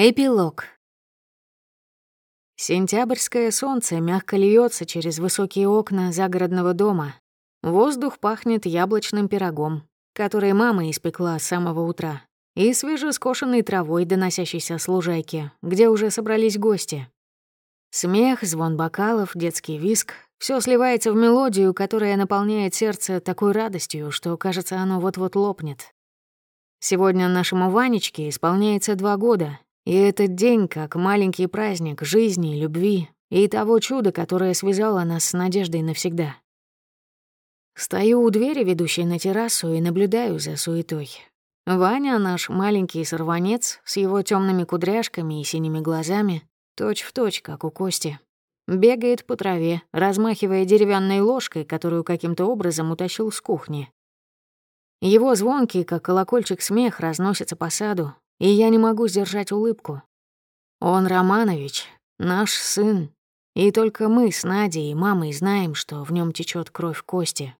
Эпилог. Сентябрьское солнце мягко льется через высокие окна загородного дома. Воздух пахнет яблочным пирогом, который мама испекла с самого утра, и свежескошенной травой, доносящейся с лужайки, где уже собрались гости. Смех, звон бокалов, детский виск — все сливается в мелодию, которая наполняет сердце такой радостью, что, кажется, оно вот-вот лопнет. Сегодня нашему Ванечке исполняется два года, и этот день как маленький праздник жизни, любви и того чуда, которое связало нас с Надеждой навсегда. Стою у двери, ведущей на террасу, и наблюдаю за суетой. Ваня, наш маленький сорванец, с его темными кудряшками и синими глазами, точь в точь, как у Кости, бегает по траве, размахивая деревянной ложкой, которую каким-то образом утащил с кухни. Его звонкий, как колокольчик, смех разносится по саду, и я не могу сдержать улыбку. Он Романович, наш сын, и только мы с Надей и мамой знаем, что в нем течет кровь Кости.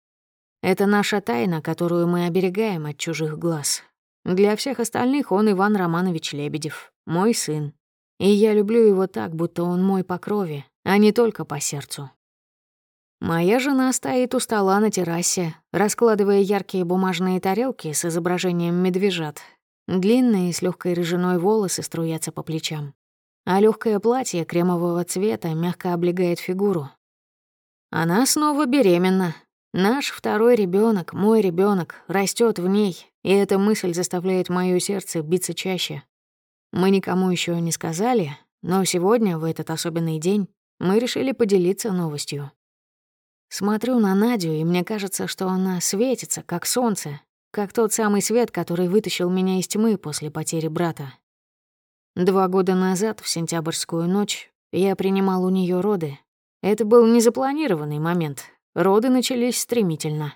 Это наша тайна, которую мы оберегаем от чужих глаз. Для всех остальных он Иван Романович Лебедев, мой сын. И я люблю его так, будто он мой по крови, а не только по сердцу. Моя жена стоит у стола на террасе, раскладывая яркие бумажные тарелки с изображением медвежат Длинные с легкой рыжиной волосы струятся по плечам, а легкое платье кремового цвета мягко облегает фигуру. Она снова беременна. Наш второй ребенок, мой ребенок, растет в ней, и эта мысль заставляет мое сердце биться чаще. Мы никому еще не сказали, но сегодня, в этот особенный день, мы решили поделиться новостью. Смотрю на Надю, и мне кажется, что она светится, как солнце, как тот самый свет, который вытащил меня из тьмы после потери брата. Два года назад, в сентябрьскую ночь, я принимал у нее роды. Это был незапланированный момент. Роды начались стремительно.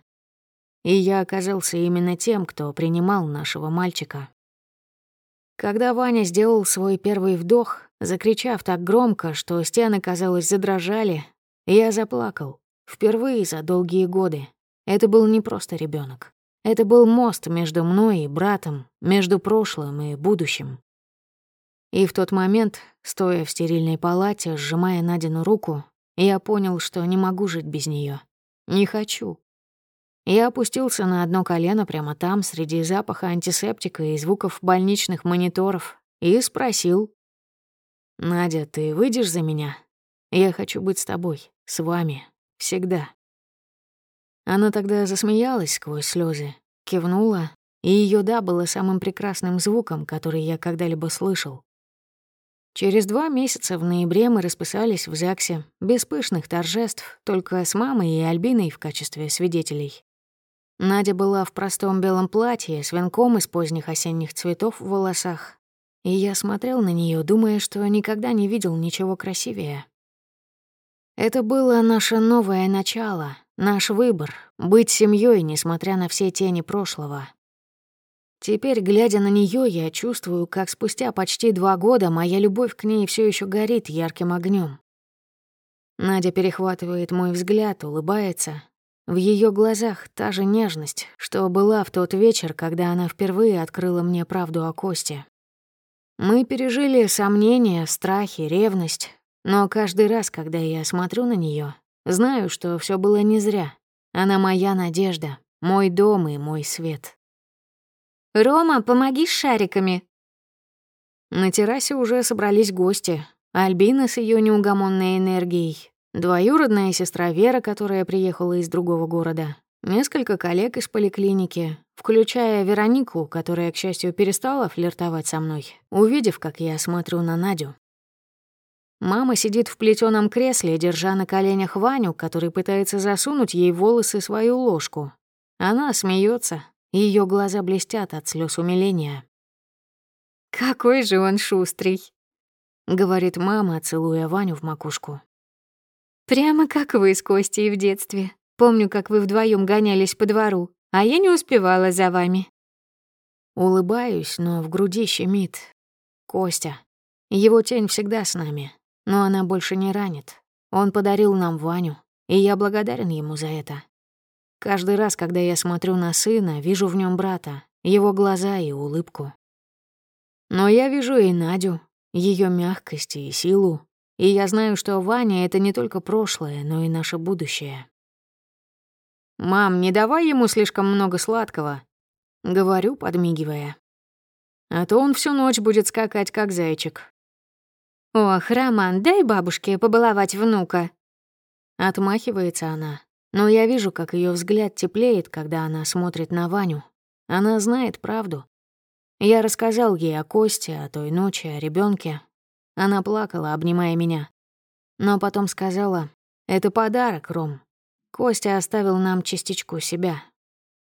И я оказался именно тем, кто принимал нашего мальчика. Когда Ваня сделал свой первый вдох, закричав так громко, что стены, казалось, задрожали, я заплакал. Впервые за долгие годы. Это был не просто ребенок. Это был мост между мной и братом, между прошлым и будущим. И в тот момент, стоя в стерильной палате, сжимая Надину руку, я понял, что не могу жить без нее. Не хочу. Я опустился на одно колено прямо там, среди запаха антисептика и звуков больничных мониторов, и спросил. «Надя, ты выйдешь за меня? Я хочу быть с тобой, с вами, всегда». Она тогда засмеялась сквозь слезы, кивнула, и ее «да» было самым прекрасным звуком, который я когда-либо слышал. Через два месяца в ноябре мы расписались в ЗАГСе, без пышных торжеств, только с мамой и Альбиной в качестве свидетелей. Надя была в простом белом платье с венком из поздних осенних цветов в волосах, и я смотрел на нее, думая, что никогда не видел ничего красивее. Это было наше новое начало, Наш выбор — быть семьей, несмотря на все тени прошлого. Теперь, глядя на нее, я чувствую, как спустя почти два года моя любовь к ней все еще горит ярким огнем. Надя перехватывает мой взгляд, улыбается. В ее глазах та же нежность, что была в тот вечер, когда она впервые открыла мне правду о Косте. Мы пережили сомнения, страхи, ревность, но каждый раз, когда я смотрю на нее, Знаю, что все было не зря. Она моя надежда, мой дом и мой свет. «Рома, помоги с шариками!» На террасе уже собрались гости. Альбина с ее неугомонной энергией, двоюродная сестра Вера, которая приехала из другого города, несколько коллег из поликлиники, включая Веронику, которая, к счастью, перестала флиртовать со мной, увидев, как я смотрю на Надю. Мама сидит в плетеном кресле, держа на коленях Ваню, который пытается засунуть ей волосы свою ложку. Она смеется, ее глаза блестят от слез умиления. «Какой же он шустрый!» — говорит мама, целуя Ваню в макушку. «Прямо как вы с Костей в детстве. Помню, как вы вдвоем гонялись по двору, а я не успевала за вами». Улыбаюсь, но в груди щемит. Костя. Его тень всегда с нами. Но она больше не ранит. Он подарил нам Ваню, и я благодарен ему за это. Каждый раз, когда я смотрю на сына, вижу в нем брата, его глаза и улыбку. Но я вижу и Надю, ее мягкость и силу. И я знаю, что Ваня — это не только прошлое, но и наше будущее. «Мам, не давай ему слишком много сладкого», — говорю, подмигивая. А то он всю ночь будет скакать, как зайчик. «Ох, Роман, дай бабушке побаловать внука», — отмахивается она. Но я вижу, как ее взгляд теплеет, когда она смотрит на Ваню. Она знает правду. Я рассказал ей о Косте, о той ночи, о ребенке. Она плакала, обнимая меня. Но потом сказала, «Это подарок, Ром. Костя оставил нам частичку себя.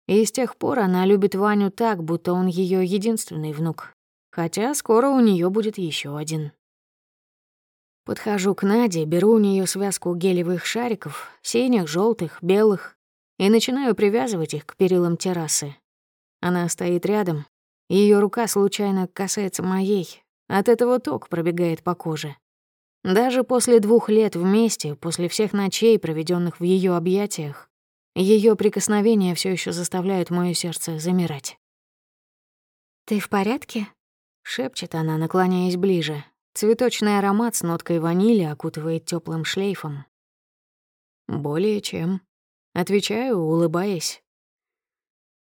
И с тех пор она любит Ваню так, будто он ее единственный внук. Хотя скоро у нее будет еще один». Подхожу к Наде, беру у нее связку гелевых шариков, синих, желтых, белых, и начинаю привязывать их к перилам террасы. Она стоит рядом, ее рука случайно касается моей. От этого ток пробегает по коже. Даже после двух лет вместе, после всех ночей, проведенных в ее объятиях, ее прикосновения все еще заставляют мое сердце замирать. «Ты в порядке?» — шепчет она, наклоняясь ближе. Цветочный аромат с ноткой ванили окутывает теплым шлейфом. «Более чем», — отвечаю, улыбаясь.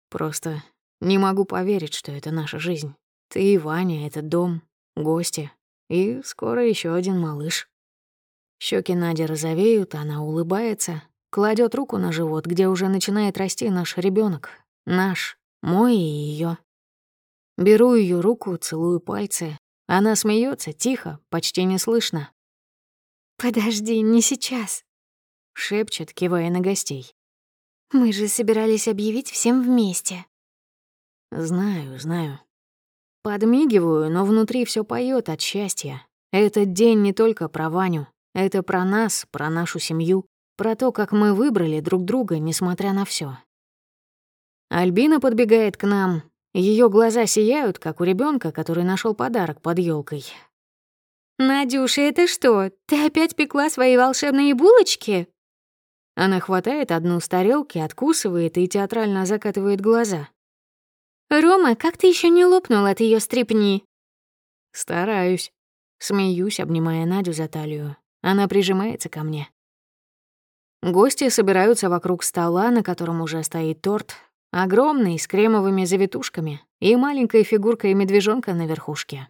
«Просто не могу поверить, что это наша жизнь. Ты и Ваня, этот дом, гости, и скоро еще один малыш». Щеки Нади розовеют, она улыбается, кладет руку на живот, где уже начинает расти наш ребенок, Наш, мой и ее. Беру ее руку, целую пальцы, она смеется тихо, почти не слышно. «Подожди, не сейчас», — шепчет, кивая на гостей. «Мы же собирались объявить всем вместе». «Знаю, знаю». Подмигиваю, но внутри все поет от счастья. Этот день не только про Ваню. Это про нас, про нашу семью, про то, как мы выбрали друг друга, несмотря на все. Альбина подбегает к нам, ее глаза сияют, как у ребенка, который нашел подарок под елкой. «Надюша, это что, ты опять пекла свои волшебные булочки?» Она хватает одну с тарелки, откусывает и театрально закатывает глаза. «Рома, как ты еще не лопнул от ее стрипни?» «Стараюсь». Смеюсь, обнимая Надю за талию. Она прижимается ко мне. Гости собираются вокруг стола, на котором уже стоит торт, Огромный, с кремовыми завитушками и маленькой фигуркой медвежонка на верхушке.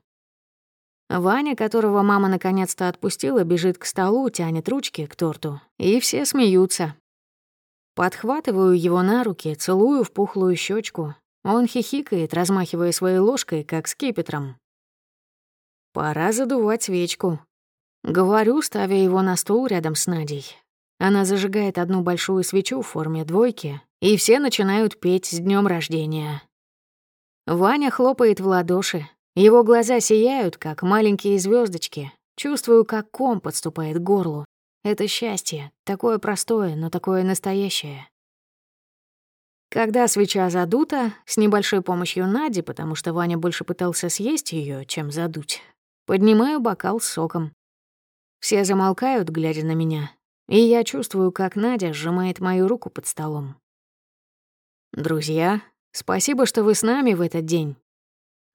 Ваня, которого мама наконец-то отпустила, бежит к столу, тянет ручки к торту, и все смеются. Подхватываю его на руки, целую в пухлую щечку. Он хихикает, размахивая своей ложкой, как скипетром. Пора задувать свечку. Говорю, ставя его на стул рядом с Надей. Она зажигает одну большую свечу в форме двойки, и все начинают петь с днем рождения. Ваня хлопает в ладоши. Его глаза сияют, как маленькие звездочки. Чувствую, как ком подступает к горлу. Это счастье, такое простое, но такое настоящее. Когда свеча задута, с небольшой помощью Нади, потому что Ваня больше пытался съесть ее, чем задуть, поднимаю бокал с соком. Все замолкают, глядя на меня, и я чувствую, как Надя сжимает мою руку под столом. «Друзья, спасибо, что вы с нами в этот день.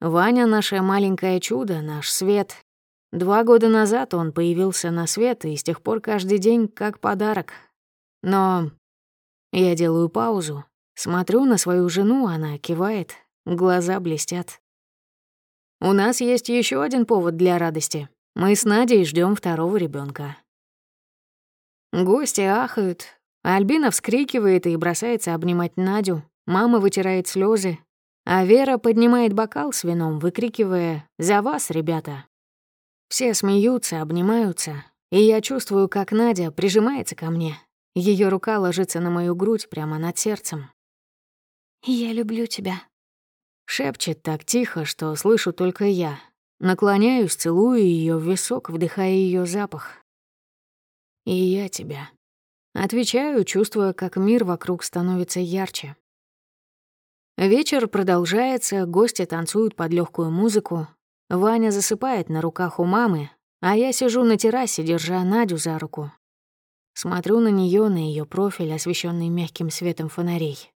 Ваня — наше маленькое чудо, наш свет. Два года назад он появился на свет, и с тех пор каждый день как подарок. Но я делаю паузу, смотрю на свою жену, она кивает, глаза блестят. У нас есть еще один повод для радости. Мы с Надей ждем второго ребенка. Гости ахают. Альбина вскрикивает и бросается обнимать Надю. Мама вытирает слезы, а Вера поднимает бокал с вином, выкрикивая «За вас, ребята!». Все смеются, обнимаются, и я чувствую, как Надя прижимается ко мне. Ее рука ложится на мою грудь прямо над сердцем. «Я люблю тебя», — шепчет так тихо, что слышу только я. Наклоняюсь, целую ее в висок, вдыхая ее запах. И я тебя. Отвечаю, чувствуя, как мир вокруг становится ярче. Вечер продолжается, гости танцуют под легкую музыку. Ваня засыпает на руках у мамы, а я сижу на террасе, держа Надю за руку. Смотрю на нее, на ее профиль, освещенный мягким светом фонарей.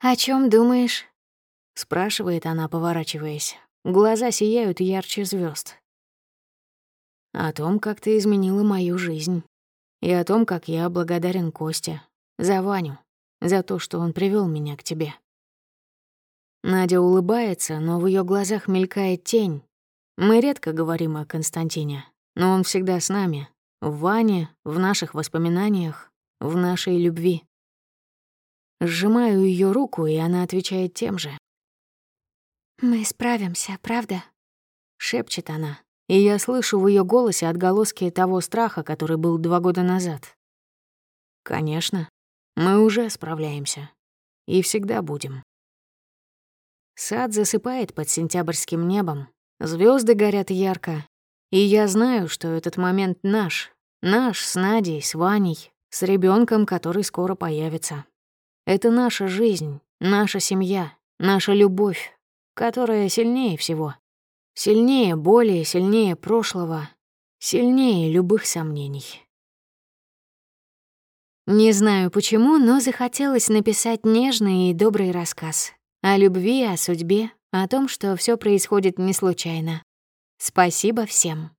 «О чем думаешь?» — спрашивает она, поворачиваясь. Глаза сияют ярче звезд. О том, как ты изменила мою жизнь. И о том, как я благодарен Косте. За Ваню. За то, что он привел меня к тебе. Надя улыбается, но в ее глазах мелькает тень. Мы редко говорим о Константине, но он всегда с нами. В Ване, в наших воспоминаниях, в нашей любви. Сжимаю ее руку, и она отвечает тем же. «Мы справимся, правда?» — шепчет она, и я слышу в ее голосе отголоски того страха, который был два года назад. «Конечно, мы уже справляемся. И всегда будем». Сад засыпает под сентябрьским небом, звезды горят ярко, и я знаю, что этот момент наш, наш с Надей, с Ваней, с ребенком, который скоро появится. Это наша жизнь, наша семья, наша любовь, которая сильнее всего. Сильнее боли, сильнее прошлого, сильнее любых сомнений. Не знаю почему, но захотелось написать нежный и добрый рассказ. О любви, о судьбе, о том, что все происходит не случайно. Спасибо всем.